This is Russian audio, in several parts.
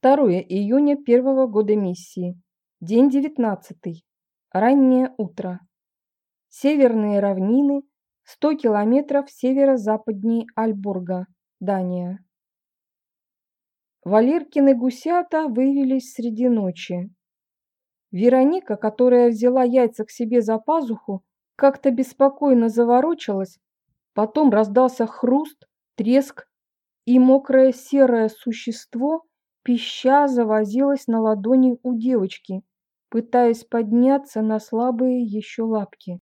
2 июня первого года миссии. День 19. Раннее утро. Северные равнины, 100 километров северо-западнее Альбурга, Дания. Валеркины гусята вывелись среди ночи. Вероника, которая взяла яйца к себе за пазуху, как-то беспокойно заворочилась, потом раздался хруст, треск, и мокрое серое существо, пища, завозилось на ладони у девочки, пытаясь подняться на слабые еще лапки.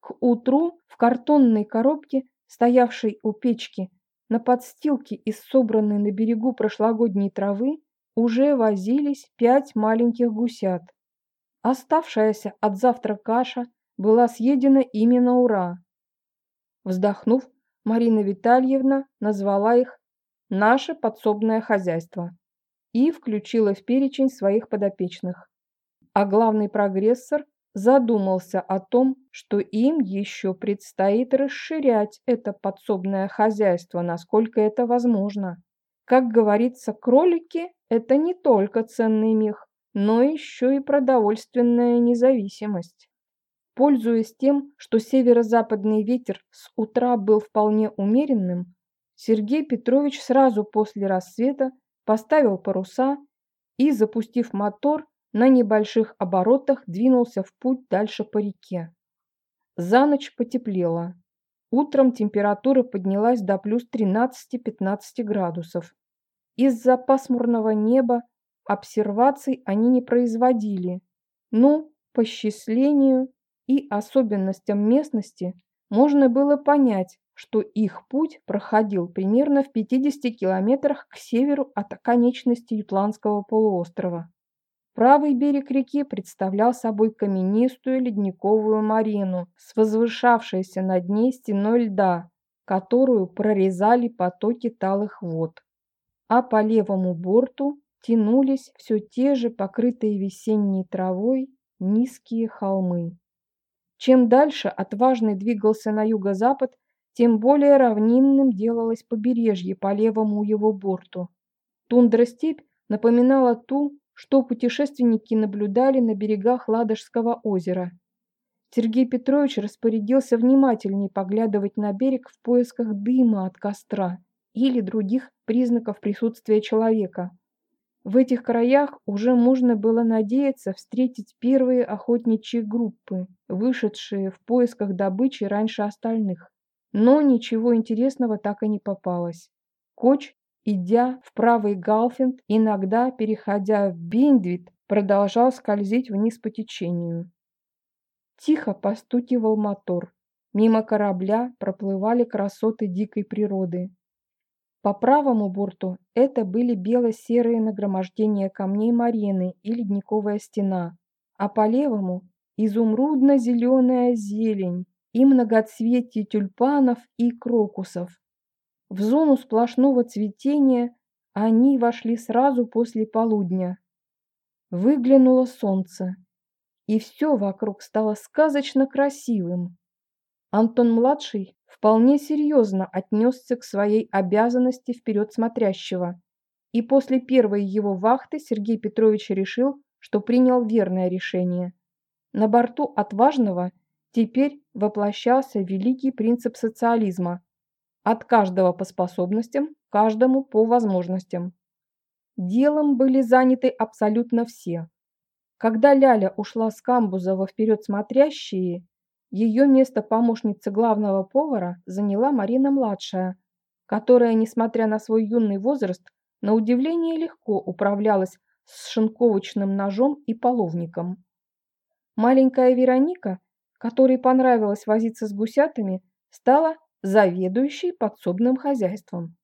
К утру в картонной коробке, стоявшей у печки, на подстилке из собранной на берегу прошлогодней травы, уже возились пять маленьких гусят. Оставшаяся от завтра каша была съедена именно ура. Вздохнув, Марина Витальевна назвала их «наше подсобное хозяйство» и включила в перечень своих подопечных. А главный прогрессор задумался о том, что им еще предстоит расширять это подсобное хозяйство, насколько это возможно. Как говорится, кролики – это не только ценный мех, но еще и продовольственная независимость. Пользуясь тем, что северо-западный ветер с утра был вполне умеренным, Сергей Петрович сразу после рассвета поставил паруса и, запустив мотор, на небольших оборотах двинулся в путь дальше по реке. За ночь потеплело. Утром температура поднялась до плюс 13-15 градусов. Из-за пасмурного неба обсерваций они не производили. Но, по счислению и особенностям местности, можно было понять, что их путь проходил примерно в 50 километрах к северу от оконечности Ютландского полуострова. Правый берег реки представлял собой каменистую ледниковую марину с возвышавшейся над ней стеной льда, которую прорезали потоки талых вод. А по левому борту тянулись все те же покрытые весенней травой низкие холмы. Чем дальше отважный двигался на юго-запад, тем более равнинным делалось побережье по левому его борту. Тундра-степь напоминала ту, что путешественники наблюдали на берегах Ладожского озера. Сергей Петрович распорядился внимательнее поглядывать на берег в поисках дыма от костра или других признаков присутствия человека. В этих краях уже можно было надеяться встретить первые охотничьи группы, вышедшие в поисках добычи раньше остальных. Но ничего интересного так и не попалось. Коч идя в правый галфвинд, иногда переходя в бейдевинд, продолжал скользить вниз по течению. Тихо постукивал мотор. Мимо корабля проплывали красоты дикой природы. По правому борту это были бело-серые нагромождения камней марены и ледниковая стена, а по левому – изумрудно-зеленая зелень и многоцветие тюльпанов и крокусов. В зону сплошного цветения они вошли сразу после полудня. Выглянуло солнце, и все вокруг стало сказочно красивым. Антон-младший вполне серьезно отнесся к своей обязанности вперед смотрящего, и после первой его вахты Сергей Петрович решил, что принял верное решение. На борту отважного теперь воплощался великий принцип социализма – от каждого по способностям, каждому по возможностям. Делом были заняты абсолютно все. Когда Ляля ушла с камбуза во вперед смотрящие, ее место помощницы главного повара заняла Марина-младшая, которая, несмотря на свой юный возраст, на удивление легко управлялась с шинковочным ножом и половником. Маленькая Вероника, которой понравилось возиться с гусятами, стала заведующий подсобным хозяйством.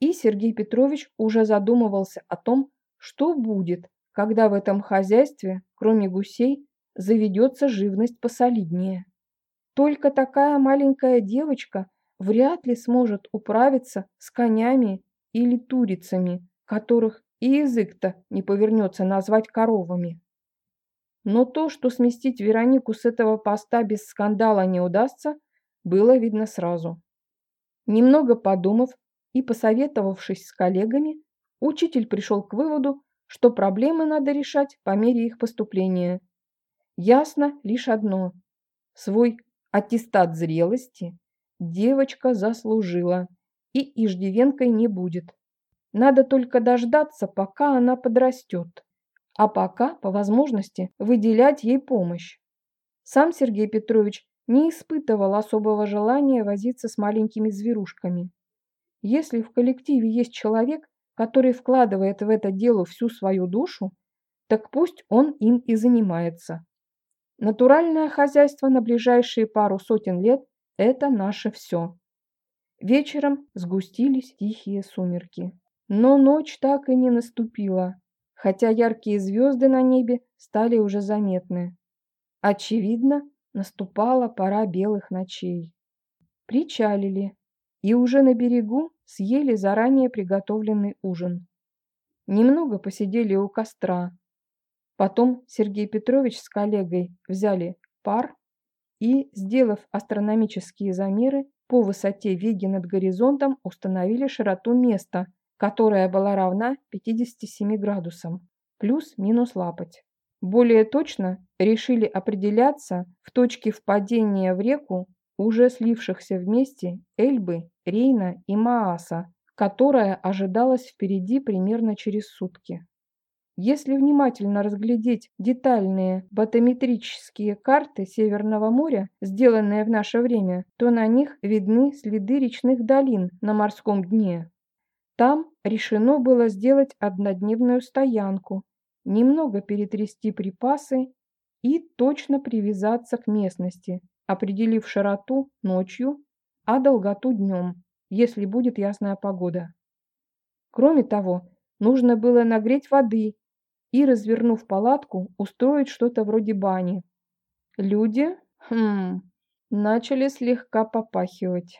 И Сергей Петрович уже задумывался о том, что будет, когда в этом хозяйстве, кроме гусей, заведется живность посолиднее. Только такая маленькая девочка вряд ли сможет управиться с конями или турицами, которых и язык-то не повернется назвать коровами. Но то, что сместить Веронику с этого поста без скандала не удастся, было видно сразу. Немного подумав и посоветовавшись с коллегами, учитель пришел к выводу, что проблемы надо решать по мере их поступления. Ясно лишь одно. Свой аттестат зрелости девочка заслужила и иждивенкой не будет. Надо только дождаться, пока она подрастет, а пока, по возможности, выделять ей помощь. Сам Сергей Петрович не испытывал особого желания возиться с маленькими зверушками. Если в коллективе есть человек, который вкладывает в это дело всю свою душу, так пусть он им и занимается. Натуральное хозяйство на ближайшие пару сотен лет – это наше все. Вечером сгустились тихие сумерки. Но ночь так и не наступила, хотя яркие звезды на небе стали уже заметны. Очевидно, наступала пора белых ночей. Причалили и уже на берегу съели заранее приготовленный ужин. Немного посидели у костра. Потом Сергей Петрович с коллегой взяли пар и, сделав астрономические замеры, по высоте Веги над горизонтом установили широту места – которая была равна 57 градусам, плюс-минус лапоть. Более точно решили определяться в точке впадения в реку уже слившихся вместе Эльбы, Рейна и Мааса, которая ожидалась впереди примерно через сутки. Если внимательно разглядеть детальные батометрические карты Северного моря, сделанные в наше время, то на них видны следы речных долин на морском дне. Там решено было сделать однодневную стоянку, немного перетрясти припасы и точно привязаться к местности, определив широту ночью, а долготу днем, если будет ясная погода. Кроме того, нужно было нагреть воды и, развернув палатку, устроить что-то вроде бани. Люди, хм, начали слегка попахивать.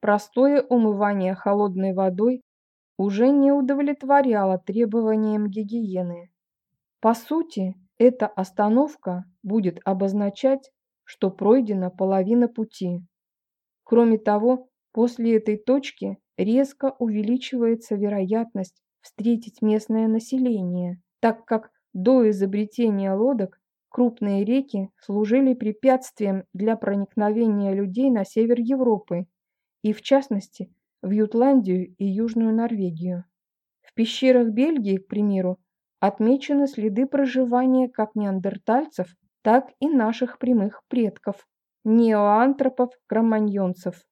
Простое умывание холодной водой уже не удовлетворяло требованиям гигиены. По сути, эта остановка будет обозначать, что пройдена половина пути. Кроме того, после этой точки резко увеличивается вероятность встретить местное население, так как до изобретения лодок крупные реки служили препятствием для проникновения людей на север Европы и, в частности, в Ютландию и Южную Норвегию. В пещерах Бельгии, к примеру, отмечены следы проживания как неандертальцев, так и наших прямых предков – неоантропов-кроманьонцев.